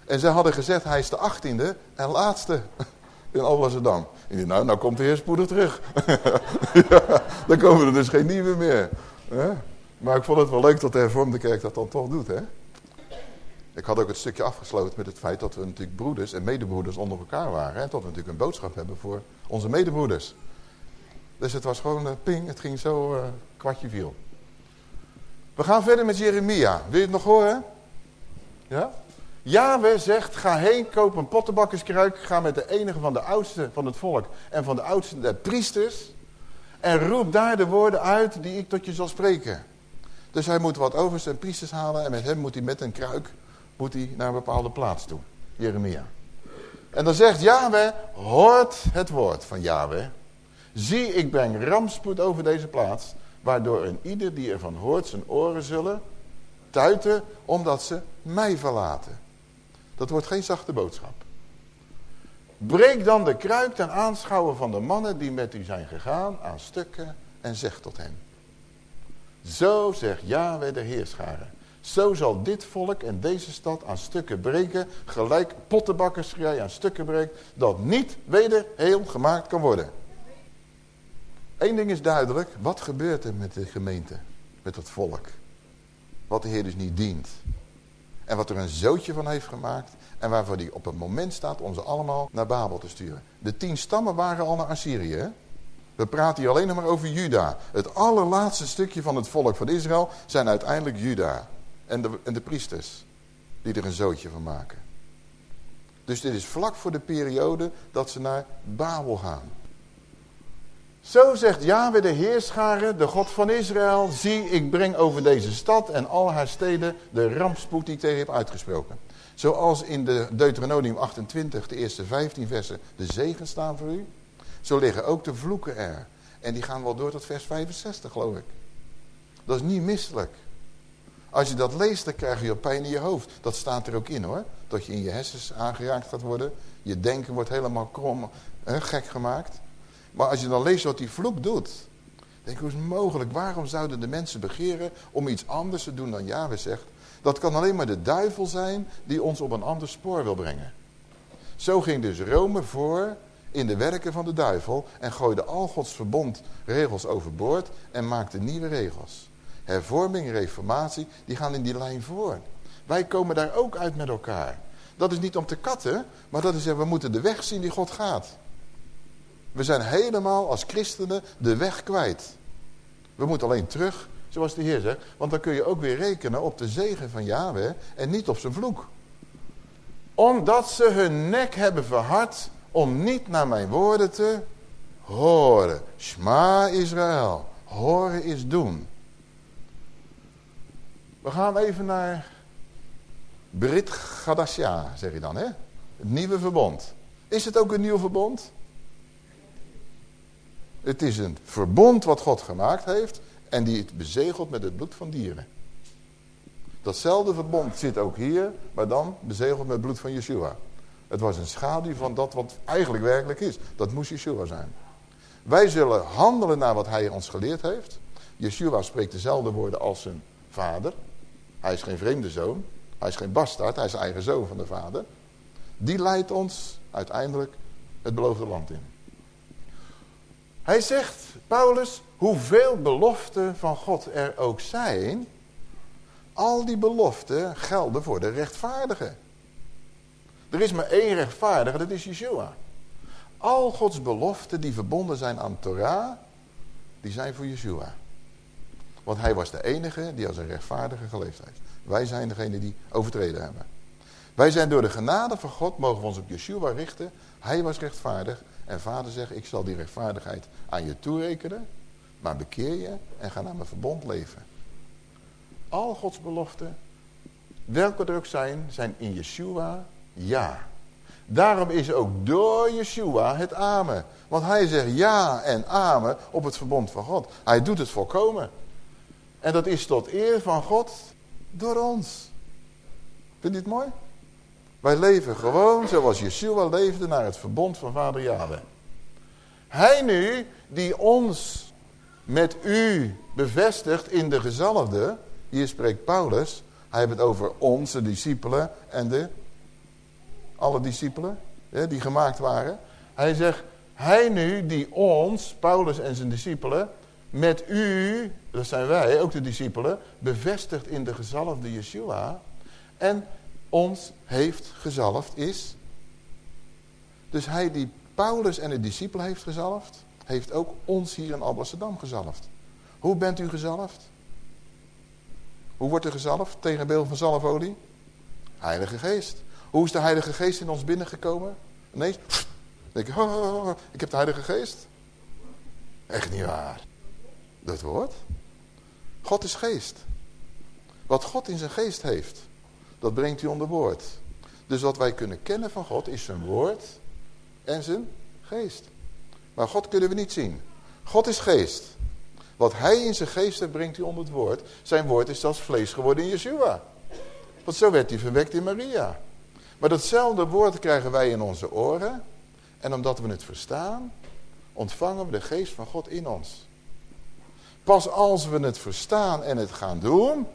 A: En ze hadden gezegd, hij is de achttiende en laatste in Alblasserdam. En die, nou, nou komt de heer spoedig terug. ja, dan komen er dus geen nieuwe meer. Maar ik vond het wel leuk dat de hervormde kerk dat dan toch doet. Hè? Ik had ook het stukje afgesloten met het feit dat we natuurlijk broeders en medebroeders onder elkaar waren. En dat we natuurlijk een boodschap hebben voor onze medebroeders. Dus het was gewoon uh, ping, het ging zo uh, kwartje viel. We gaan verder met Jeremia. Wil je het nog horen? Ja? Yahweh zegt, ga heen, koop een pottenbakkerskruik. Ga met de enige van de oudste van het volk en van de oudste der priesters. En roep daar de woorden uit die ik tot je zal spreken. Dus hij moet wat overs en priesters halen. En met hem moet hij met een kruik moet hij naar een bepaalde plaats toe. Jeremia. En dan zegt Yahweh, hoort het woord van Yahweh. Zie, ik breng rampspoed over deze plaats. Waardoor een ieder die ervan hoort zijn oren zullen tuiten. Omdat ze mij verlaten. Dat wordt geen zachte boodschap. Breek dan de kruik ten aanschouwen van de mannen die met u zijn gegaan aan stukken en zeg tot hen. Zo zegt Yahweh de Heerscharen. Zo zal dit volk en deze stad aan stukken breken, gelijk pottenbakkersgerij aan stukken breekt, dat niet weder heel gemaakt kan worden. Eén ding is duidelijk, wat gebeurt er met de gemeente, met het volk? Wat de Heer dus niet dient. En wat er een zootje van heeft gemaakt. En waarvoor hij op het moment staat om ze allemaal naar Babel te sturen. De tien stammen waren al naar Assyrië. We praten hier alleen nog maar over Juda. Het allerlaatste stukje van het volk van Israël zijn uiteindelijk Juda. En de, en de priesters. Die er een zootje van maken. Dus dit is vlak voor de periode dat ze naar Babel gaan. Zo zegt Yahweh de Heerscharen, de God van Israël. Zie, ik breng over deze stad en al haar steden de rampspoed die ik tegen heb uitgesproken. Zoals in de Deuteronomium 28, de eerste 15 versen, de zegen staan voor u. Zo liggen ook de vloeken er. En die gaan wel door tot vers 65, geloof ik. Dat is niet misselijk. Als je dat leest, dan krijg je pijn in je hoofd. Dat staat er ook in hoor. Dat je in je hersens aangeraakt gaat worden. Je denken wordt helemaal krom, hè, gek gemaakt. Maar als je dan leest wat die vloek doet. Denk hoe is het mogelijk? Waarom zouden de mensen begeren om iets anders te doen dan Yahweh zegt? Dat kan alleen maar de duivel zijn die ons op een ander spoor wil brengen. Zo ging dus Rome voor in de werken van de duivel en gooide al Gods verbond regels overboord en maakte nieuwe regels. Hervorming, reformatie, die gaan in die lijn voor. Wij komen daar ook uit met elkaar. Dat is niet om te katten, maar dat is we moeten de weg zien die God gaat. We zijn helemaal als christenen de weg kwijt. We moeten alleen terug, zoals de Heer zegt. Want dan kun je ook weer rekenen op de zegen van Yahweh en niet op zijn vloek. Omdat ze hun nek hebben verhard om niet naar mijn woorden te horen. Shma Israël. Horen is doen. We gaan even naar Brit Gadasja, zeg je dan, hè? Het nieuwe verbond. Is het ook een nieuw verbond? Het is een verbond wat God gemaakt heeft en die het bezegelt met het bloed van dieren. Datzelfde verbond zit ook hier, maar dan bezegeld met het bloed van Yeshua. Het was een schaduw van dat wat eigenlijk werkelijk is. Dat moest Yeshua zijn. Wij zullen handelen naar wat hij ons geleerd heeft. Yeshua spreekt dezelfde woorden als zijn vader. Hij is geen vreemde zoon. Hij is geen bastard. Hij is eigen zoon van de vader. Die leidt ons uiteindelijk het beloofde land in. Hij zegt, Paulus, hoeveel beloften van God er ook zijn, al die beloften gelden voor de rechtvaardigen. Er is maar één rechtvaardige, dat is Yeshua. Al Gods beloften die verbonden zijn aan Torah, die zijn voor Yeshua. Want hij was de enige die als een rechtvaardige geleefd heeft. Wij zijn degene die overtreden hebben. Wij zijn door de genade van God, mogen we ons op Yeshua richten. Hij was rechtvaardig en vader zegt, ik zal die rechtvaardigheid aan je toerekenen. Maar bekeer je en ga naar mijn verbond leven. Al Gods beloften, welke er ook zijn, zijn in Yeshua ja. Daarom is ook door Yeshua het amen. Want hij zegt ja en amen op het verbond van God. Hij doet het volkomen. En dat is tot eer van God door ons. Vindt u het mooi? Wij leven gewoon zoals Yeshua leefde naar het verbond van vader Yahweh. Hij nu, die ons met u bevestigt in de gezalfde. Hier spreekt Paulus. Hij heeft het over onze discipelen en de alle discipelen die gemaakt waren. Hij zegt, hij nu die ons, Paulus en zijn discipelen, met u, dat zijn wij, ook de discipelen, bevestigt in de gezalfde Yeshua. En ons heeft gezalfd is. Dus hij die Paulus en de discipelen heeft gezalfd, heeft ook ons hier in Alblasserdam gezalfd. Hoe bent u gezalfd? Hoe wordt er gezalfd tegen beeld van zalfolie? Heilige Geest. Hoe is de Heilige Geest in ons binnengekomen? Ineens, denk ik, ik heb de Heilige Geest. Echt niet waar. Dat woord. God is geest. Wat God in zijn geest heeft, dat brengt hij onder woord. Dus wat wij kunnen kennen van God is zijn woord en zijn geest. Maar God kunnen we niet zien. God is geest. Wat hij in zijn geest heeft, brengt hij onder het woord. Zijn woord is zelfs vlees geworden in Yeshua. Want zo werd hij verwekt in Maria. Maar datzelfde woord krijgen wij in onze oren. En omdat we het verstaan, ontvangen we de geest van God in ons. Pas als we het verstaan en het gaan doen,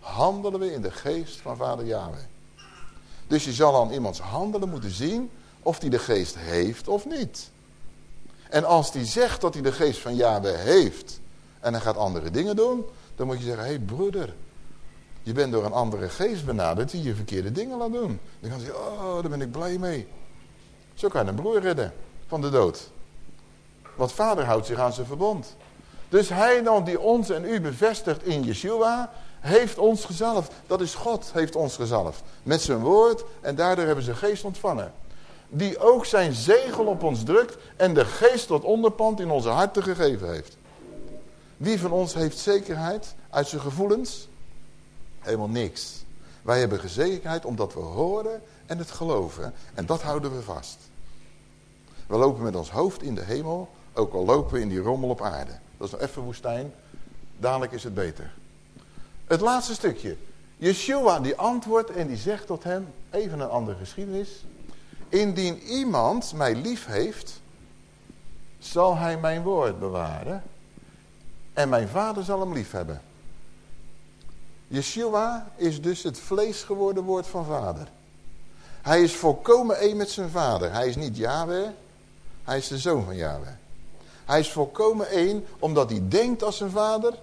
A: handelen we in de geest van vader Yahweh. Dus je zal aan iemands handelen moeten zien of hij de geest heeft of niet. En als hij zegt dat hij de geest van Yahweh heeft en hij gaat andere dingen doen, dan moet je zeggen, hé hey broeder, je bent door een andere geest benaderd die je verkeerde dingen laat doen. Dan kan hij oh, daar ben ik blij mee. Zo kan je een broer redden van de dood. Want vader houdt zich aan zijn verbond. Dus hij dan die ons en u bevestigt in Yeshua, heeft ons gezalfd. Dat is God, heeft ons gezalfd. Met zijn woord en daardoor hebben ze geest ontvangen. Die ook zijn zegel op ons drukt en de geest tot onderpand in onze harten gegeven heeft. Wie van ons heeft zekerheid uit zijn gevoelens? Helemaal niks. Wij hebben zekerheid omdat we horen en het geloven. En dat houden we vast. We lopen met ons hoofd in de hemel, ook al lopen we in die rommel op aarde. Dat is nog even woestijn, dadelijk is het beter. Het laatste stukje. Yeshua die antwoordt en die zegt tot hem, even een andere geschiedenis. Indien iemand mij lief heeft, zal hij mijn woord bewaren. En mijn vader zal hem lief hebben. Yeshua is dus het vlees geworden woord van vader. Hij is volkomen één met zijn vader. Hij is niet Yahweh, hij is de zoon van Yahweh. Hij is volkomen één omdat hij denkt als zijn vader,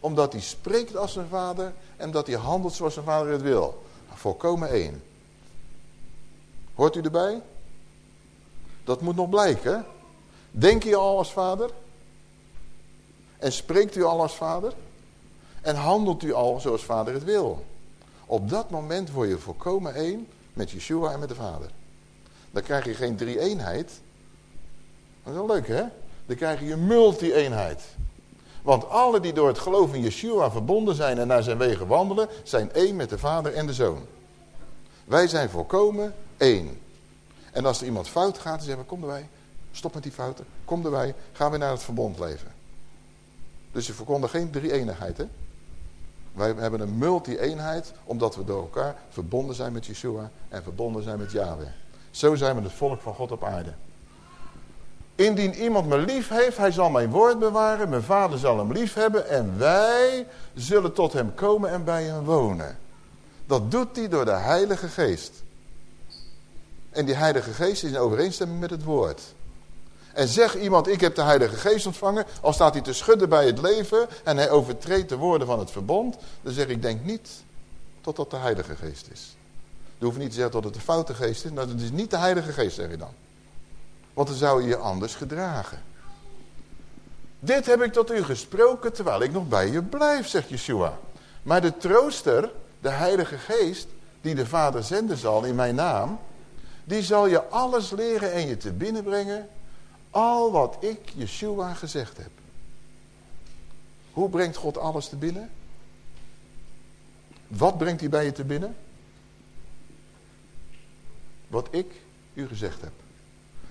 A: omdat hij spreekt als zijn vader en omdat hij handelt zoals zijn vader het wil. Volkomen één. Hoort u erbij? Dat moet nog blijken. Denk je al als vader? En spreekt u al als vader? En handelt u al zoals vader het wil? Op dat moment word je volkomen één met Yeshua en met de vader. Dan krijg je geen drie-eenheid. Dat is wel leuk hè? Dan krijg je een multi-eenheid. Want alle die door het geloof in Yeshua verbonden zijn en naar zijn wegen wandelen, zijn één met de vader en de zoon. Wij zijn volkomen één. En als er iemand fout gaat, dan zeggen we, kom erbij, stop met die fouten, kom erbij, gaan we naar het verbond leven. Dus je verkondigt geen drie-eenigheid, hè? Wij hebben een multi-eenheid, omdat we door elkaar verbonden zijn met Yeshua en verbonden zijn met Yahweh. Zo zijn we het volk van God op aarde. Indien iemand me lief heeft, hij zal mijn woord bewaren. Mijn vader zal hem lief hebben. En wij zullen tot hem komen en bij hem wonen. Dat doet hij door de heilige geest. En die heilige geest is in overeenstemming met het woord. En zeg iemand, ik heb de heilige geest ontvangen. Al staat hij te schudden bij het leven. En hij overtreedt de woorden van het verbond. Dan zeg ik, denk niet tot dat de heilige geest is. Je hoeft niet te zeggen dat het de foute geest is. Nou, dat is niet de heilige geest, zeg je dan. Want dan zou je je anders gedragen. Dit heb ik tot u gesproken terwijl ik nog bij je blijf, zegt Yeshua. Maar de trooster, de heilige geest, die de vader zenden zal in mijn naam... die zal je alles leren en je te binnenbrengen... al wat ik, Yeshua, gezegd heb. Hoe brengt God alles te binnen? Wat brengt hij bij je te binnen? Wat ik u gezegd heb.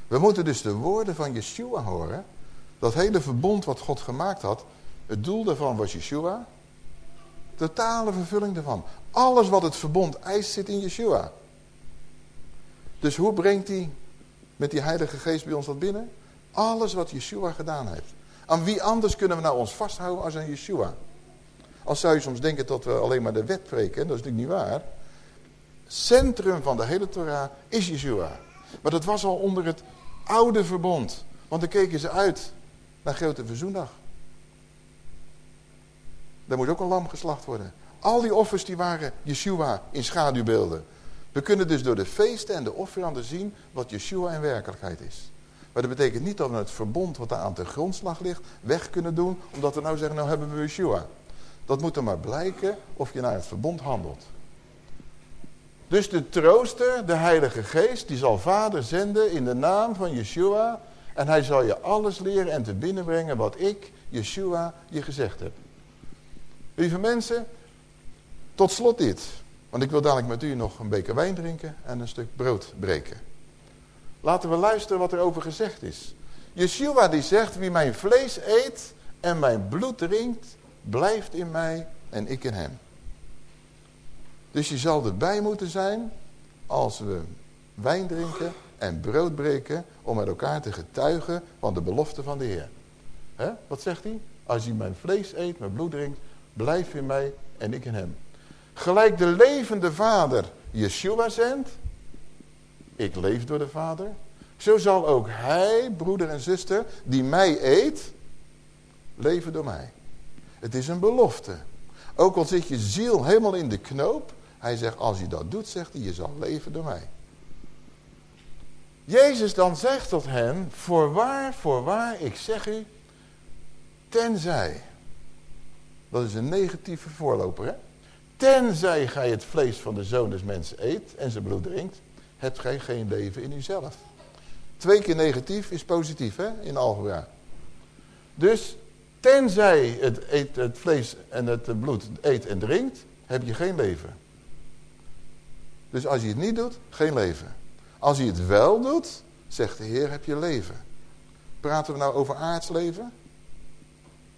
A: We moeten dus de woorden van Yeshua horen. Dat hele verbond wat God gemaakt had. Het doel daarvan was Yeshua. Totale vervulling daarvan. Alles wat het verbond eist zit in Yeshua. Dus hoe brengt hij met die heilige geest bij ons dat binnen? Alles wat Yeshua gedaan heeft. Aan wie anders kunnen we nou ons vasthouden als aan Yeshua? Als zou je soms denken dat we alleen maar de wet preken. Dat is natuurlijk niet waar. Centrum van de hele Torah is Yeshua. Maar dat was al onder het oude verbond. Want dan keken ze uit naar grote verzoendag. Daar moet ook een lam geslacht worden. Al die offers die waren Yeshua in schaduwbeelden. We kunnen dus door de feesten en de offeranden zien wat Yeshua in werkelijkheid is. Maar dat betekent niet dat we het verbond wat daar aan de grondslag ligt weg kunnen doen. Omdat we nou zeggen, nou hebben we Yeshua. Dat moet er maar blijken of je naar het verbond handelt. Dus de trooster, de heilige geest, die zal vader zenden in de naam van Yeshua. En hij zal je alles leren en te binnenbrengen wat ik, Yeshua, je gezegd heb. Lieve mensen, tot slot dit. Want ik wil dadelijk met u nog een beker wijn drinken en een stuk brood breken. Laten we luisteren wat er over gezegd is. Yeshua die zegt, wie mijn vlees eet en mijn bloed drinkt, blijft in mij en ik in hem. Dus je zal erbij moeten zijn als we wijn drinken en brood breken om met elkaar te getuigen van de belofte van de Heer. He? Wat zegt hij? Als je mijn vlees eet, mijn bloed drinkt, blijf in mij en ik in hem. Gelijk de levende vader Yeshua zendt, ik leef door de vader, zo zal ook hij, broeder en zuster, die mij eet, leven door mij. Het is een belofte. Ook al zit je ziel helemaal in de knoop, hij zegt, als je dat doet, zegt hij, je zal leven door mij. Jezus dan zegt tot hen, voorwaar, voorwaar, ik zeg u, tenzij. Dat is een negatieve voorloper, hè? Tenzij gij het vlees van de zoon des mensen eet en zijn bloed drinkt, hebt gij geen leven in uzelf. Twee keer negatief is positief, hè, in algebra. Dus, tenzij het, eet, het vlees en het bloed eet en drinkt, heb je geen leven. Dus als je het niet doet, geen leven. Als je het wel doet, zegt de Heer, heb je leven. Praten we nou over aards leven?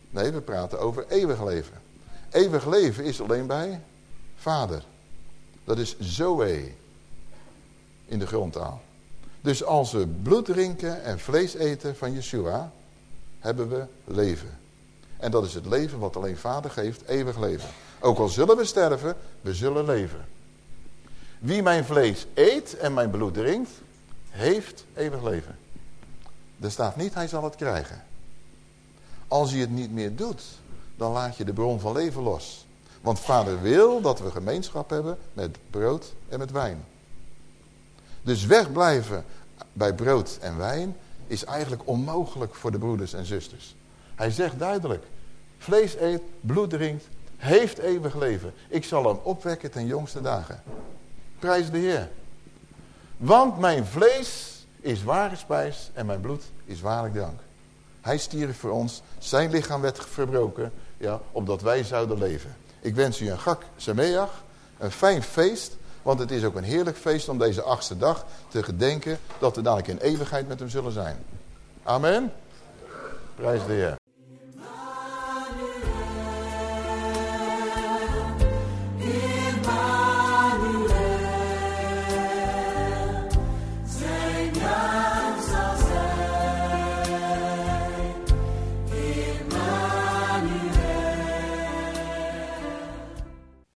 A: Nee, we praten over eeuwig leven. Eeuwig leven is alleen bij vader. Dat is zoe in de grondtaal. Dus als we bloed drinken en vlees eten van Yeshua, hebben we leven. En dat is het leven wat alleen vader geeft, eeuwig leven. Ook al zullen we sterven, we zullen leven. Wie mijn vlees eet en mijn bloed drinkt, heeft eeuwig leven. Er staat niet, hij zal het krijgen. Als hij het niet meer doet, dan laat je de bron van leven los. Want vader wil dat we gemeenschap hebben met brood en met wijn. Dus wegblijven bij brood en wijn is eigenlijk onmogelijk voor de broeders en zusters. Hij zegt duidelijk, vlees eet, bloed drinkt, heeft eeuwig leven. Ik zal hem opwekken ten jongste dagen. Prijs de Heer. Want mijn vlees is ware spijs en mijn bloed is waarlijk drank. Hij stierf voor ons, zijn lichaam werd verbroken, ja, opdat wij zouden leven. Ik wens u een gak semeach, een fijn feest, want het is ook een heerlijk feest om deze achtste dag te gedenken dat we dadelijk in eeuwigheid met hem zullen zijn. Amen. Prijs de.